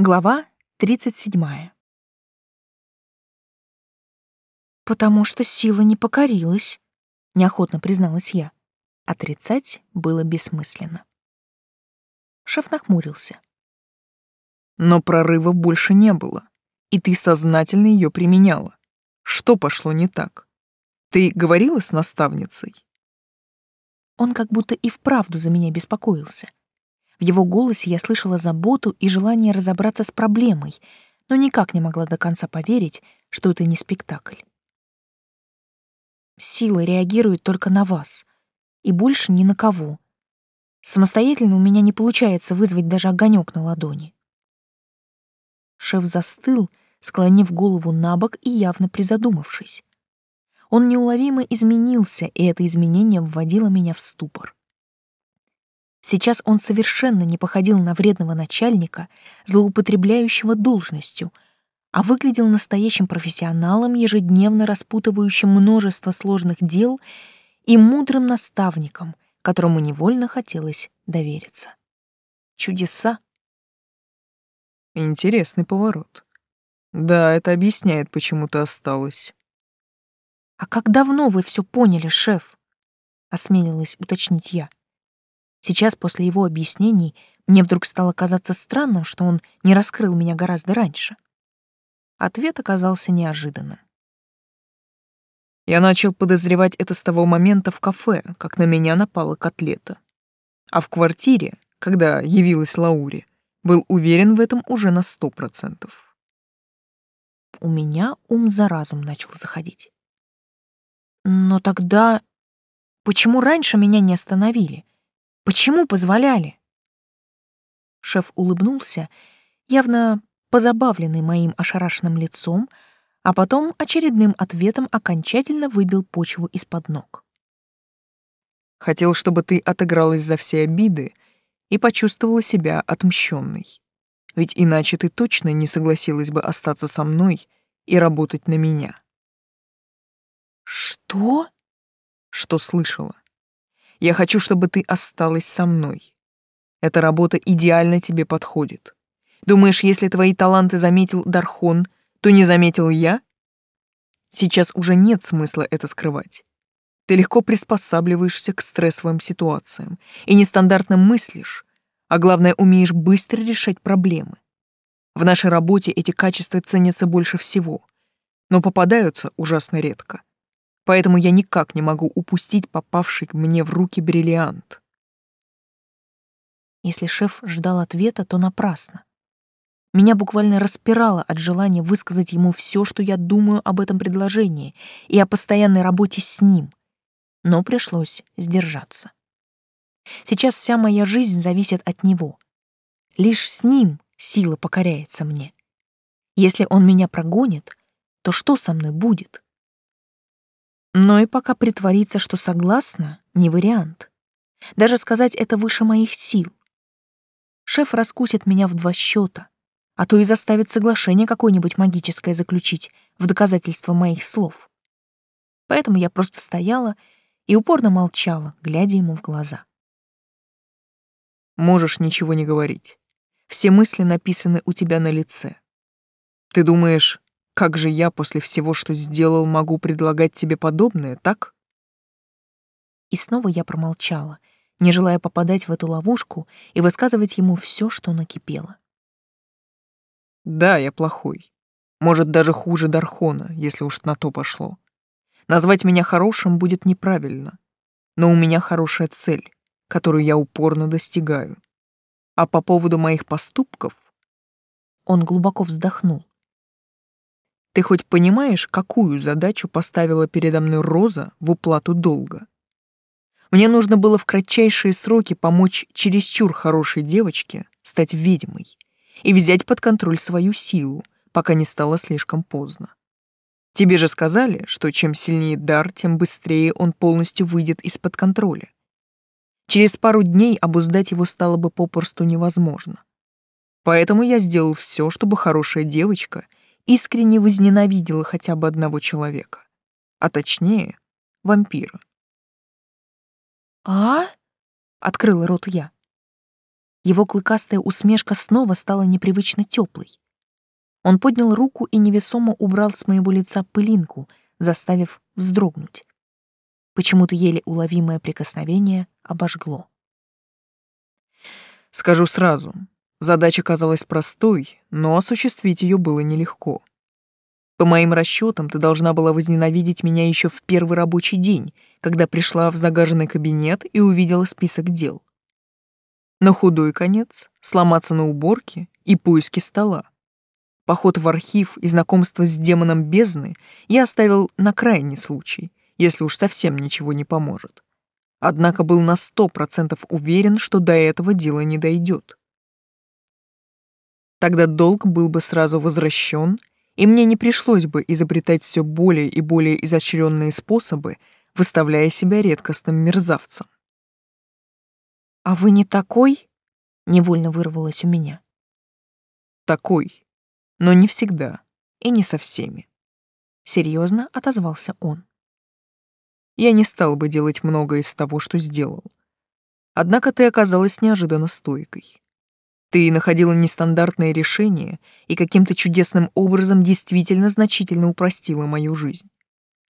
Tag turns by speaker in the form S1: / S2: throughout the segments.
S1: Глава 37. «Потому что сила не покорилась», — неохотно призналась я. Отрицать было бессмысленно. Шеф нахмурился.
S2: «Но прорыва больше не было, и ты сознательно ее применяла. Что пошло не так? Ты говорила с наставницей?»
S1: Он как будто и вправду за меня беспокоился. В его голосе я слышала заботу и желание разобраться с проблемой, но никак не могла до конца поверить, что это не спектакль. Сила реагирует только на вас, и больше ни на кого. Самостоятельно у меня не получается вызвать даже огонек на ладони. Шеф застыл, склонив голову на бок и явно призадумавшись. Он неуловимо изменился, и это изменение вводило меня в ступор. Сейчас он совершенно не походил на вредного начальника, злоупотребляющего должностью, а выглядел настоящим профессионалом, ежедневно распутывающим множество сложных дел и мудрым наставником, которому невольно хотелось довериться. Чудеса.
S2: Интересный поворот. Да, это объясняет, почему ты осталась.
S1: А как давно вы все поняли, шеф? Осмелилась уточнить я. Сейчас, после его объяснений, мне вдруг стало казаться странным, что он не раскрыл меня гораздо раньше. Ответ оказался неожиданным.
S2: Я начал подозревать это с того момента в кафе, как на меня напала котлета. А в квартире, когда явилась Лаури, был уверен в этом уже на сто процентов.
S1: У меня ум за разум начал заходить. Но тогда почему раньше меня не остановили? Почему позволяли? Шеф улыбнулся, явно позабавленный моим ошарашенным лицом, а потом очередным ответом окончательно выбил почву из-под ног.
S2: Хотел, чтобы ты отыгралась за все обиды и почувствовала себя отмщенной. Ведь иначе ты точно не согласилась бы остаться со мной и работать на меня.
S1: Что?
S2: Что слышала? Я хочу, чтобы ты осталась со мной. Эта работа идеально тебе подходит. Думаешь, если твои таланты заметил Дархон, то не заметил я? Сейчас уже нет смысла это скрывать. Ты легко приспосабливаешься к стрессовым ситуациям и нестандартно мыслишь, а главное, умеешь быстро решать проблемы. В нашей работе эти качества ценятся больше всего, но попадаются ужасно редко поэтому я никак не могу упустить попавший мне в руки бриллиант.
S1: Если шеф ждал ответа, то напрасно. Меня буквально распирало от желания высказать ему все, что я думаю об этом предложении и о постоянной работе с ним, но пришлось сдержаться. Сейчас вся моя жизнь зависит от него. Лишь с ним сила покоряется мне. Если он меня прогонит, то что со мной будет? Но и пока притвориться, что согласна, не вариант. Даже сказать это выше моих сил. Шеф раскусит меня в два счета, а то и заставит соглашение какое-нибудь магическое заключить в доказательство моих слов. Поэтому я просто стояла и упорно молчала, глядя ему в глаза.
S2: Можешь ничего не говорить. Все мысли написаны у тебя на лице. Ты думаешь, как же я после всего, что сделал, могу предлагать тебе подобное, так?
S1: И снова я промолчала, не желая попадать в эту ловушку и высказывать ему все, что накипело.
S2: Да, я плохой. Может, даже хуже Дархона, если уж на то пошло. Назвать меня хорошим будет неправильно. Но у меня хорошая цель, которую я упорно достигаю. А по поводу моих поступков...
S1: Он глубоко вздохнул.
S2: Ты хоть понимаешь, какую задачу поставила передо мной Роза в уплату долга? Мне нужно было в кратчайшие сроки помочь чересчур хорошей девочке стать ведьмой и взять под контроль свою силу, пока не стало слишком поздно. Тебе же сказали, что чем сильнее дар, тем быстрее он полностью выйдет из-под контроля. Через пару дней обуздать его стало бы попросту невозможно. Поэтому я сделал все, чтобы хорошая девочка — искренне возненавидела хотя бы одного человека, а точнее, вампира.
S1: «А?» — открыла рот я. Его клыкастая усмешка снова стала непривычно теплой. Он поднял руку и невесомо убрал с моего лица пылинку, заставив вздрогнуть. Почему-то еле уловимое прикосновение обожгло.
S2: Скажу сразу, задача казалась простой, но осуществить ее было нелегко. По моим расчетам, ты должна была возненавидеть меня еще в первый рабочий день, когда пришла в загаженный кабинет и увидела список дел. На худой конец сломаться на уборке и поиски стола. Поход в архив и знакомство с демоном бездны я оставил на крайний случай, если уж совсем ничего не поможет. Однако был на сто процентов уверен, что до этого дело не дойдет. Тогда долг был бы сразу возвращен, и мне не пришлось бы изобретать все более и более изощренные способы, выставляя себя редкостным мерзавцем.
S1: «А вы не такой?» — невольно вырвалось у меня.
S2: «Такой, но не всегда и не со всеми», — серьезно отозвался он я не стал бы делать многое из того, что сделал. Однако ты оказалась неожиданно стойкой. Ты находила нестандартное решение и каким-то чудесным образом действительно значительно упростила мою жизнь.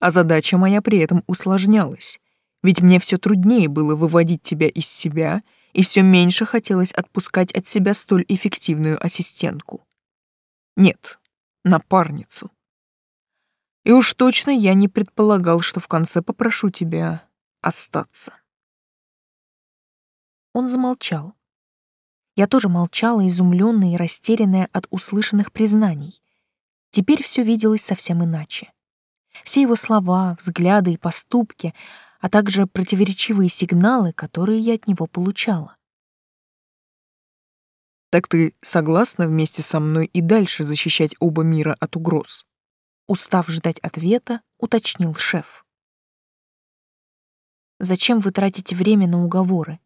S2: А задача моя при этом усложнялась, ведь мне все труднее было выводить тебя из себя и все меньше хотелось отпускать от себя столь эффективную ассистентку. Нет, напарницу. И уж точно я не предполагал, что в конце попрошу тебя остаться.
S1: Он замолчал. Я тоже молчала, изумленная и растерянная от услышанных признаний. Теперь все виделось совсем иначе. Все его слова, взгляды и поступки, а также противоречивые сигналы, которые я от него получала.
S2: Так ты согласна вместе со мной и дальше защищать оба мира от угроз?
S1: Устав ждать ответа, уточнил шеф. «Зачем вы тратите время на уговоры?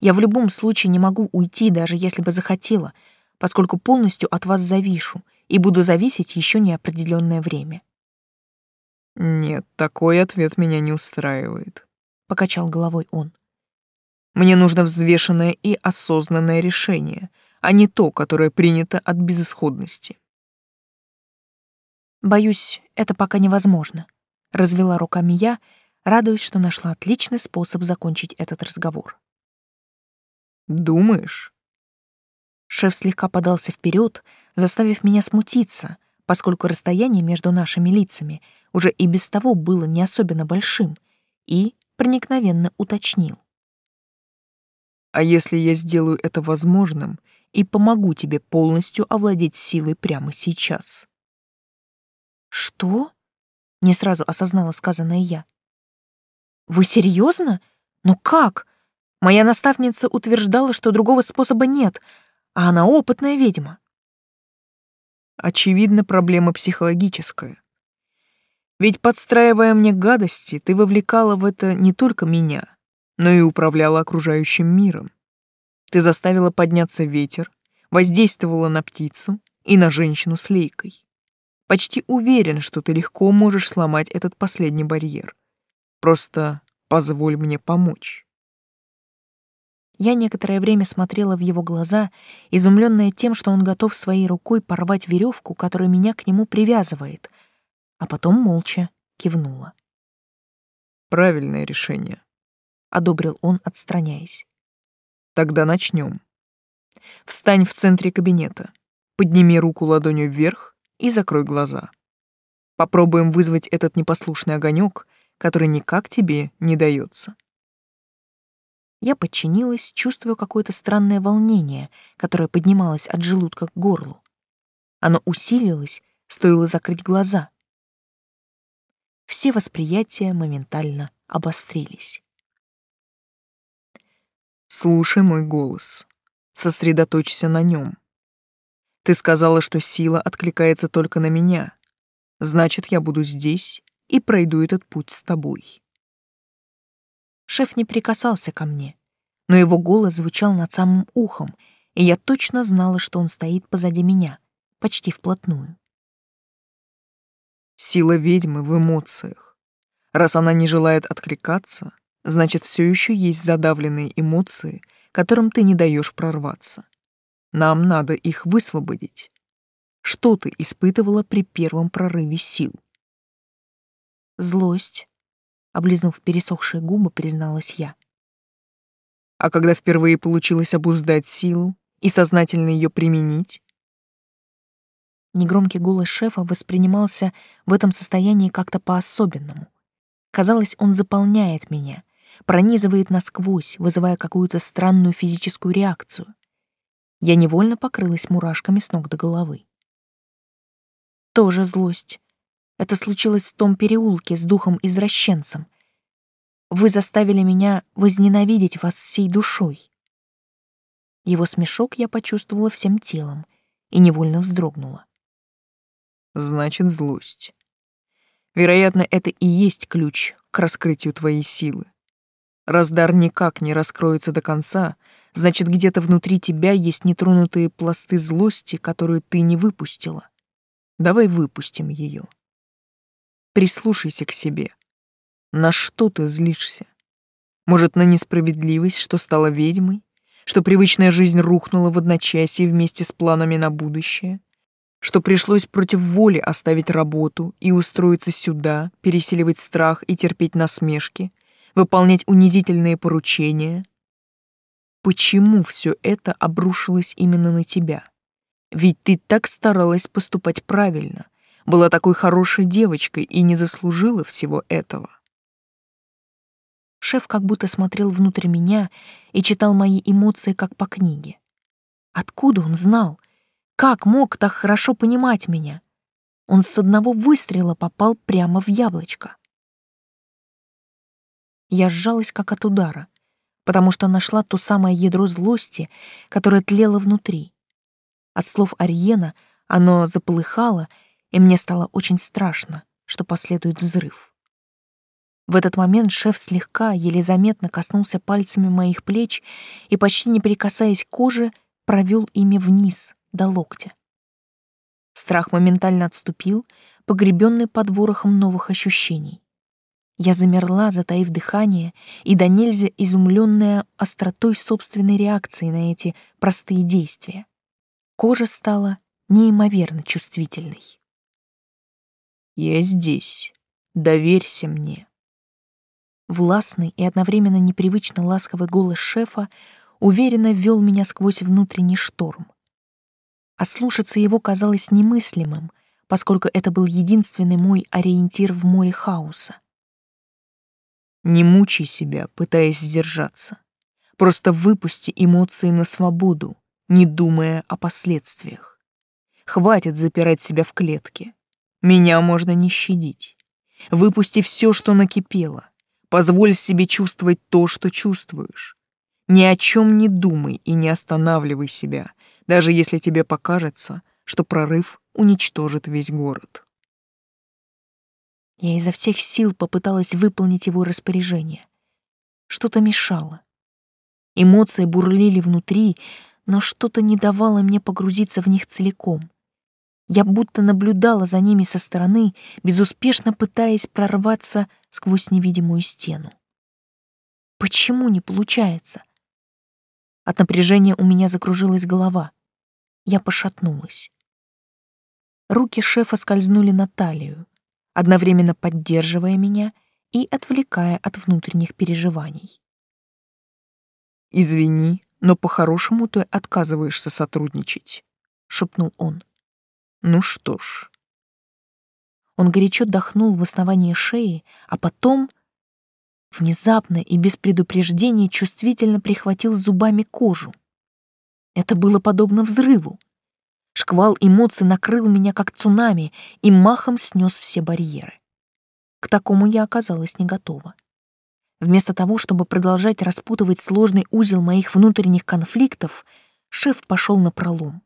S1: Я в любом случае не могу уйти, даже если бы захотела, поскольку полностью от вас завишу и буду зависеть еще неопределенное время».
S2: «Нет, такой ответ меня не устраивает», — покачал головой он. «Мне нужно взвешенное и осознанное решение, а не то, которое принято от безысходности».
S1: Боюсь, это пока невозможно. Развела руками я, радуясь, что нашла отличный способ закончить этот разговор.
S2: Думаешь?
S1: Шеф слегка подался вперед, заставив меня смутиться, поскольку расстояние между нашими лицами уже и без того было не особенно большим, и проникновенно уточнил.
S2: А если я сделаю это возможным и помогу тебе полностью овладеть силой прямо сейчас?
S1: «Что?» — не сразу осознала сказанное я. «Вы серьезно? Но как? Моя наставница утверждала, что другого способа нет, а она опытная ведьма».
S2: Очевидно, проблема психологическая. Ведь, подстраивая мне гадости, ты вовлекала в это не только меня, но и управляла окружающим миром. Ты заставила подняться ветер, воздействовала на птицу и на женщину с лейкой. Почти уверен, что ты легко можешь сломать этот последний барьер. Просто позволь мне помочь.
S1: Я некоторое время смотрела в его глаза, изумленная тем, что он готов своей рукой порвать веревку, которая меня к нему привязывает, а потом молча кивнула.
S2: Правильное решение,
S1: одобрил он, отстраняясь.
S2: Тогда начнем. Встань в центре кабинета, подними руку ладонью вверх и закрой глаза. Попробуем вызвать этот непослушный огонек, который никак тебе не дается.
S1: Я подчинилась, чувствуя какое-то странное волнение, которое поднималось от желудка к горлу. Оно усилилось, стоило закрыть глаза. Все восприятия моментально обострились.
S2: Слушай мой голос. Сосредоточься на нем. Ты сказала, что сила откликается только на меня. Значит, я буду здесь и пройду этот путь с тобой.
S1: Шеф не прикасался ко мне, но его голос звучал над самым ухом, и я точно знала, что он стоит позади меня, почти вплотную.
S2: Сила ведьмы в эмоциях. Раз она не желает откликаться, значит, все еще есть задавленные эмоции, которым ты не даешь прорваться. Нам надо их высвободить. Что ты испытывала при первом прорыве сил?
S1: Злость. Облизнув пересохшие губы, призналась я.
S2: А когда впервые получилось обуздать силу и сознательно ее применить?
S1: Негромкий голос шефа воспринимался в этом состоянии как-то по-особенному. Казалось, он заполняет меня, пронизывает насквозь, вызывая какую-то странную физическую реакцию. Я невольно покрылась мурашками с ног до головы. Тоже злость. Это случилось в том переулке с духом-извращенцем. Вы заставили меня возненавидеть вас всей душой. Его смешок я почувствовала всем телом и невольно вздрогнула.
S2: Значит, злость. Вероятно, это и есть ключ к раскрытию твоей силы. Раз дар никак не раскроется до конца, значит, где-то внутри тебя есть нетронутые пласты злости, которую ты не выпустила. Давай выпустим ее. Прислушайся к себе. На что ты злишься? Может, на несправедливость, что стала ведьмой? Что привычная жизнь рухнула в одночасье вместе с планами на будущее? Что пришлось против воли оставить работу и устроиться сюда, переселивать страх и терпеть насмешки — выполнять унизительные поручения. Почему все это обрушилось именно на тебя? Ведь ты так старалась поступать правильно, была такой хорошей девочкой и не заслужила всего этого.
S1: Шеф как будто смотрел внутрь меня и читал мои эмоции как по книге. Откуда он знал? Как мог так хорошо понимать меня? Он с одного выстрела попал прямо в яблочко. Я сжалась как от удара, потому что нашла то самое ядро злости, которое тлело внутри. От слов Ариена оно заполыхало, и мне стало очень страшно, что последует взрыв. В этот момент шеф слегка, еле заметно коснулся пальцами моих плеч и, почти не прикасаясь к коже, провел ими вниз, до локтя. Страх моментально отступил, погребенный под ворохом новых ощущений. Я замерла, затаив дыхание, и до нельзя изумленная остротой собственной реакции на эти простые действия. Кожа стала неимоверно чувствительной.
S2: «Я здесь. Доверься мне».
S1: Властный и одновременно непривычно ласковый голос шефа уверенно вел меня сквозь внутренний шторм. А слушаться его казалось немыслимым, поскольку это был единственный мой ориентир в море хаоса.
S2: Не мучай себя, пытаясь сдержаться. Просто выпусти эмоции на свободу, не думая о последствиях. Хватит запирать себя в клетке. Меня можно не щадить. Выпусти все, что накипело. Позволь себе чувствовать то, что чувствуешь. Ни о чем не думай и не останавливай себя, даже если тебе покажется, что прорыв уничтожит весь город.
S1: Я изо всех сил попыталась выполнить его распоряжение. Что-то мешало. Эмоции бурлили внутри, но что-то не давало мне погрузиться в них целиком. Я будто наблюдала за ними со стороны, безуспешно пытаясь прорваться сквозь невидимую стену. Почему не получается? От напряжения у меня закружилась голова. Я пошатнулась. Руки шефа скользнули на талию одновременно поддерживая меня и отвлекая от внутренних переживаний.
S2: «Извини, но по-хорошему ты отказываешься сотрудничать», — шепнул он. «Ну что ж».
S1: Он горячо дохнул в основание шеи, а потом внезапно и без предупреждения чувствительно прихватил зубами кожу. Это было подобно взрыву. Шквал эмоций накрыл меня как цунами и махом снес все барьеры. К такому я оказалась не готова. Вместо того, чтобы продолжать распутывать сложный узел моих внутренних конфликтов, шеф пошел на пролом.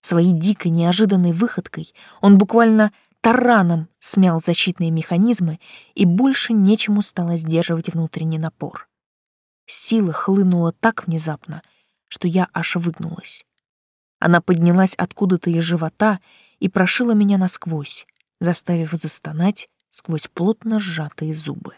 S1: Своей дикой, неожиданной выходкой он буквально тараном смял защитные механизмы и больше нечему стало сдерживать внутренний напор. Сила хлынула так внезапно, что я аж выгнулась. Она поднялась откуда-то из живота и прошила меня насквозь, заставив застонать сквозь плотно сжатые зубы.